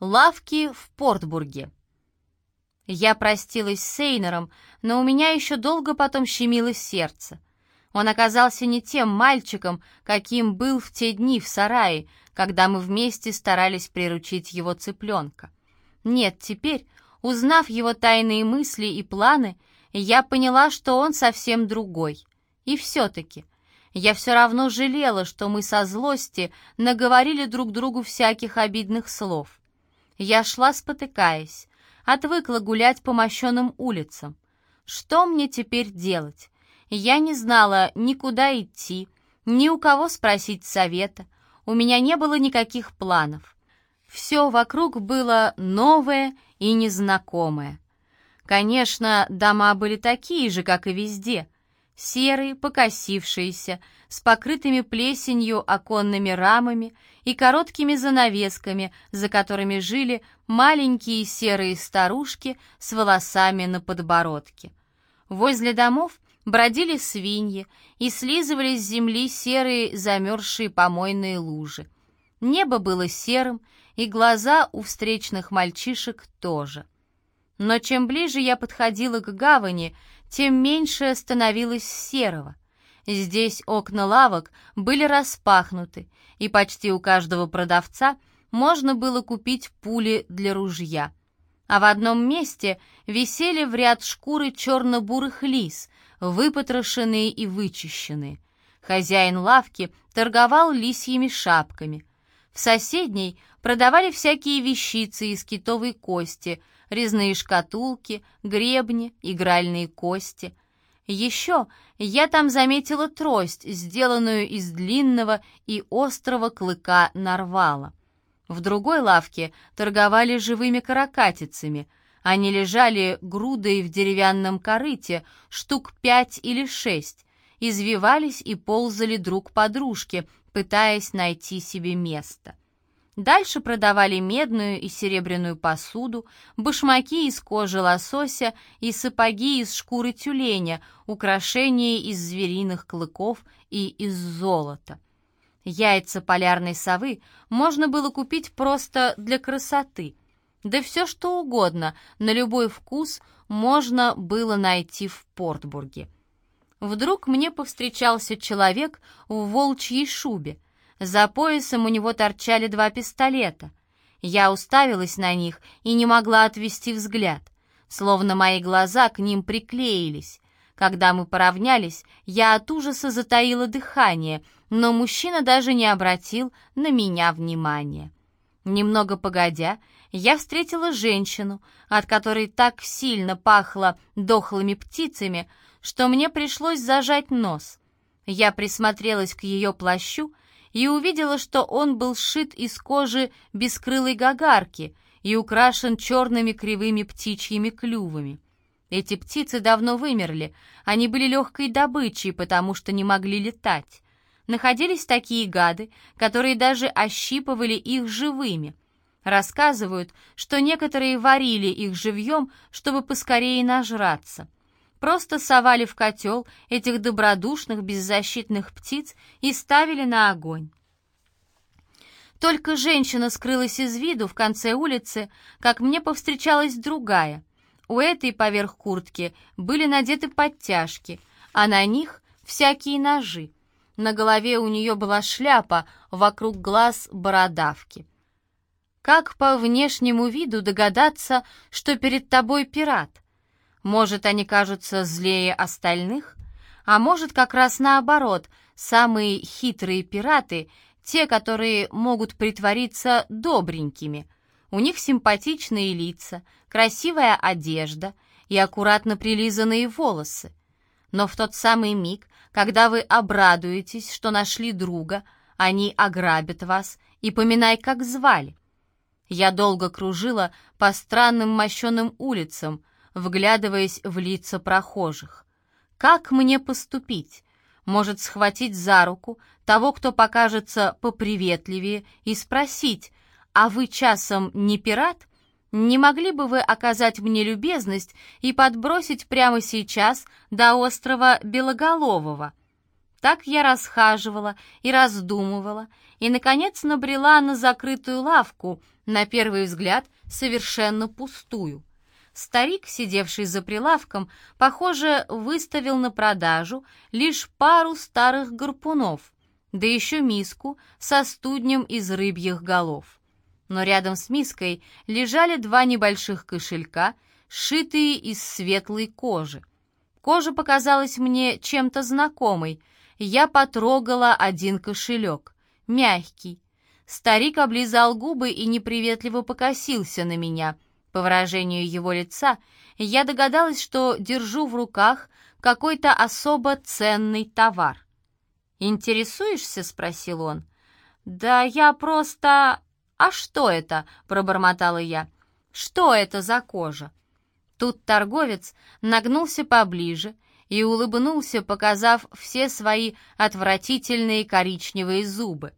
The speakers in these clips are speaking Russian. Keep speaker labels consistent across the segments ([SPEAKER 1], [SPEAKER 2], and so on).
[SPEAKER 1] Лавки в Портбурге. Я простилась с Сейнером, но у меня еще долго потом щемило сердце. Он оказался не тем мальчиком, каким был в те дни в сарае, когда мы вместе старались приручить его цыпленка. Нет, теперь, узнав его тайные мысли и планы, я поняла, что он совсем другой. И все-таки, я все равно жалела, что мы со злости наговорили друг другу всяких обидных слов. Я шла, спотыкаясь, отвыкла гулять по мощенным улицам. Что мне теперь делать? Я не знала ни куда идти, ни у кого спросить совета. У меня не было никаких планов. Все вокруг было новое и незнакомое. Конечно, дома были такие же, как и везде. Серые, покосившиеся, с покрытыми плесенью оконными рамами и короткими занавесками, за которыми жили маленькие серые старушки с волосами на подбородке. Возле домов бродили свиньи и слизывали с земли серые замерзшие помойные лужи. Небо было серым, и глаза у встречных мальчишек тоже. Но чем ближе я подходила к гавани, тем меньше становилось серого. Здесь окна лавок были распахнуты, и почти у каждого продавца можно было купить пули для ружья. А в одном месте висели в ряд шкуры черно-бурых лис, выпотрошенные и вычищенные. Хозяин лавки торговал лисьими шапками. В соседней продавали всякие вещицы из китовой кости, резные шкатулки, гребни, игральные кости. Еще я там заметила трость, сделанную из длинного и острого клыка нарвала. В другой лавке торговали живыми каракатицами. Они лежали грудой в деревянном корыте, штук пять или шесть, извивались и ползали друг по дружке, пытаясь найти себе место. Дальше продавали медную и серебряную посуду, башмаки из кожи лосося и сапоги из шкуры тюленя, украшения из звериных клыков и из золота. Яйца полярной совы можно было купить просто для красоты. Да все что угодно, на любой вкус можно было найти в Портбурге. Вдруг мне повстречался человек в волчьей шубе — за поясом у него торчали два пистолета. Я уставилась на них и не могла отвести взгляд, словно мои глаза к ним приклеились. Когда мы поравнялись, я от ужаса затаила дыхание, но мужчина даже не обратил на меня внимания. Немного погодя, я встретила женщину, от которой так сильно пахло дохлыми птицами, что мне пришлось зажать нос. Я присмотрелась к ее плащу и увидела, что он был сшит из кожи бескрылой гагарки и украшен черными кривыми птичьими клювами. Эти птицы давно вымерли, они были легкой добычей, потому что не могли летать. Находились такие гады, которые даже ощипывали их живыми. Рассказывают, что некоторые варили их живьем, чтобы поскорее нажраться — просто совали в котел этих добродушных беззащитных птиц и ставили на огонь. Только женщина скрылась из виду в конце улицы, как мне повстречалась другая. У этой поверх куртки были надеты подтяжки, а на них всякие ножи. На голове у нее была шляпа, вокруг глаз бородавки. Как по внешнему виду догадаться, что перед тобой пират? Может, они кажутся злее остальных? А может, как раз наоборот, самые хитрые пираты — те, которые могут притвориться добренькими. У них симпатичные лица, красивая одежда и аккуратно прилизанные волосы. Но в тот самый миг, когда вы обрадуетесь, что нашли друга, они ограбят вас и поминай, как звали. Я долго кружила по странным мощеным улицам, вглядываясь в лица прохожих. Как мне поступить? Может, схватить за руку того, кто покажется поприветливее, и спросить, «А вы часом не пират? Не могли бы вы оказать мне любезность и подбросить прямо сейчас до острова Белоголового?» Так я расхаживала и раздумывала, и, наконец, набрела на закрытую лавку, на первый взгляд совершенно пустую. Старик, сидевший за прилавком, похоже, выставил на продажу лишь пару старых гарпунов, да еще миску со студнем из рыбьих голов. Но рядом с миской лежали два небольших кошелька, сшитые из светлой кожи. Кожа показалась мне чем-то знакомой. Я потрогала один кошелек, мягкий. Старик облизал губы и неприветливо покосился на меня — по выражению его лица, я догадалась, что держу в руках какой-то особо ценный товар. «Интересуешься?» — спросил он. «Да я просто...» «А что это?» — пробормотала я. «Что это за кожа?» Тут торговец нагнулся поближе и улыбнулся, показав все свои отвратительные коричневые зубы.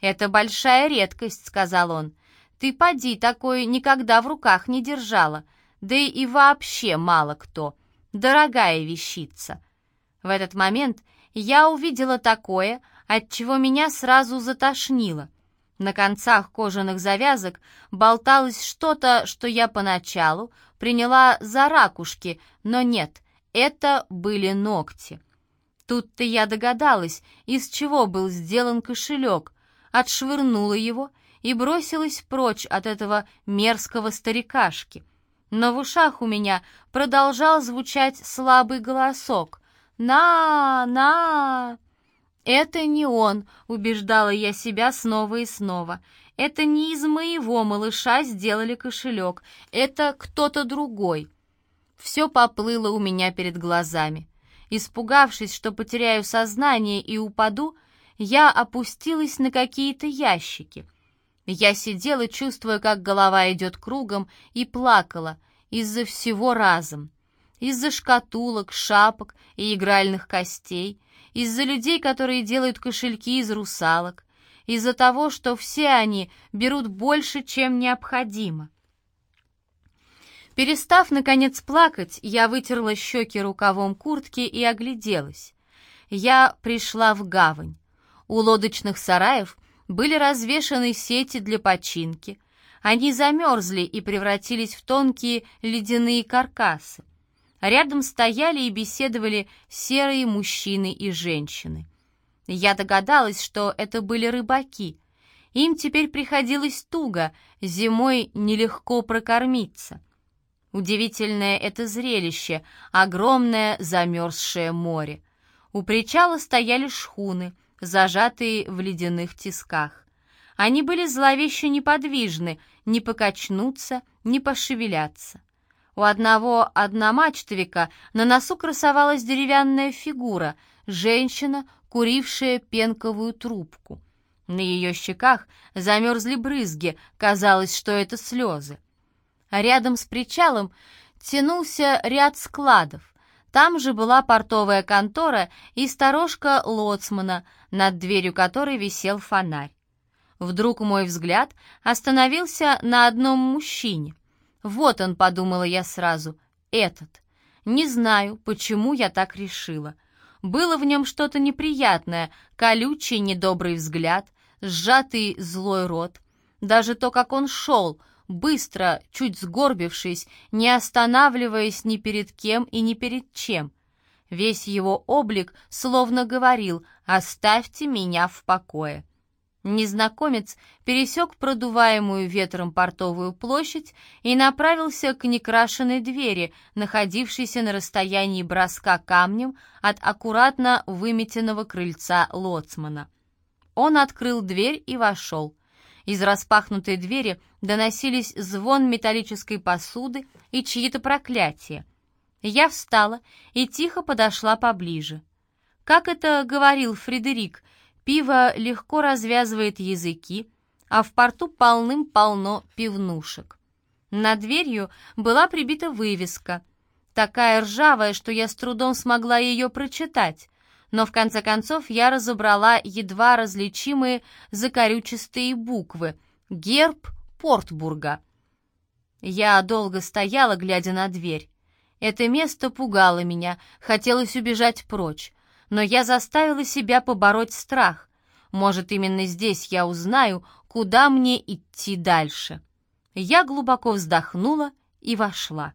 [SPEAKER 1] «Это большая редкость», — сказал он. Ты поди такое никогда в руках не держала, да и вообще мало кто. Дорогая вещица. В этот момент я увидела такое, от чего меня сразу затошнило. На концах кожаных завязок болталось что-то, что я поначалу приняла за ракушки, но нет, это были ногти. Тут-то я догадалась, из чего был сделан кошелек, отшвырнула его и бросилась прочь от этого мерзкого старикашки. Но в ушах у меня продолжал звучать слабый голосок. «На, на!» «Это не он», — убеждала я себя снова и снова. «Это не из моего малыша сделали кошелек, это кто-то другой». Все поплыло у меня перед глазами. Испугавшись, что потеряю сознание и упаду, я опустилась на какие-то ящики — я сидела, чувствуя, как голова идет кругом, и плакала из-за всего разом. Из-за шкатулок, шапок и игральных костей, из-за людей, которые делают кошельки из русалок, из-за того, что все они берут больше, чем необходимо. Перестав, наконец, плакать, я вытерла щеки рукавом куртки и огляделась. Я пришла в гавань. У лодочных сараев были развешаны сети для починки. Они замерзли и превратились в тонкие ледяные каркасы. Рядом стояли и беседовали серые мужчины и женщины. Я догадалась, что это были рыбаки. Им теперь приходилось туго, зимой нелегко прокормиться. Удивительное это зрелище, огромное замерзшее море. У причала стояли шхуны — зажатые в ледяных тисках. Они были зловеще неподвижны, не покачнуться, не пошевеляться. У одного одномачтовика на носу красовалась деревянная фигура, женщина, курившая пенковую трубку. На ее щеках замерзли брызги, казалось, что это слезы. Рядом с причалом тянулся ряд складов. Там же была портовая контора и сторожка лоцмана, над дверью которой висел фонарь. Вдруг мой взгляд остановился на одном мужчине. Вот он, подумала я сразу, этот. Не знаю, почему я так решила. Было в нем что-то неприятное, колючий недобрый взгляд, сжатый злой рот. Даже то, как он шел, быстро, чуть сгорбившись, не останавливаясь ни перед кем и ни перед чем. Весь его облик словно говорил «Оставьте меня в покое». Незнакомец пересек продуваемую ветром портовую площадь и направился к некрашенной двери, находившейся на расстоянии броска камнем от аккуратно выметенного крыльца лоцмана. Он открыл дверь и вошел. Из распахнутой двери доносились звон металлической посуды и чьи-то проклятия. Я встала и тихо подошла поближе. Как это говорил Фредерик, пиво легко развязывает языки, а в порту полным-полно пивнушек. Над дверью была прибита вывеска, такая ржавая, что я с трудом смогла ее прочитать но в конце концов я разобрала едва различимые закорючистые буквы «Герб Портбурга». Я долго стояла, глядя на дверь. Это место пугало меня, хотелось убежать прочь, но я заставила себя побороть страх. Может, именно здесь я узнаю, куда мне идти дальше. Я глубоко вздохнула и вошла.